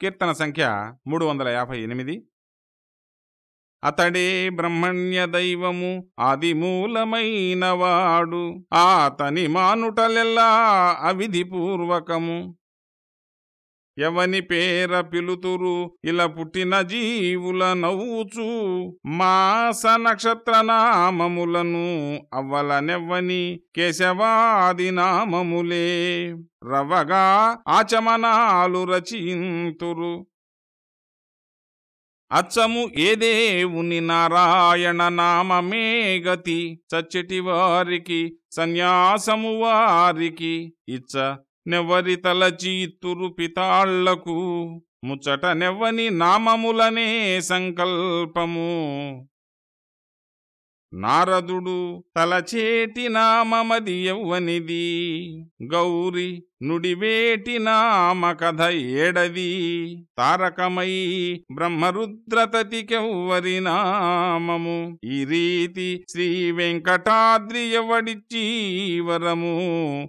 కీర్తన సంఖ్య మూడు వందల యాభై ఎనిమిది. అతడే బ్రహ్మణ్య దైవము ఆదిమూలమైన వాడు ఆతని మానుటలెల్లా అవిధిపూర్వకము. ఎవని పేర పిలుతురు? ఇలా పుట్టిన జీవుల నవ్వుచు మాస నక్షత్ర నామములను అవ్వలనెవ్వని కేశవాది నామములే. రవగా ఆచమనాలు రచింతురు. అచ్చము ఏ దేవుని నారాయణ నామమే గతి చచ్చటి వారికి సన్యాసము వారికి ఇచ్చ నెవ్వరి తలచి ఇత్తురు పితాళ్ళకు ముచ్చట నెవ్వని నామములనే సంకల్పము. నారదుడు తలచేటి నామమది ఎవ్వనిది గౌరి నుడివేటి నామ కథ ఏడది తారకమై బ్రహ్మరుద్రతతికెవ్వరి నామము. ఈ రీతి శ్రీ వెంకటాద్రి ఎవడిచ్చి వరము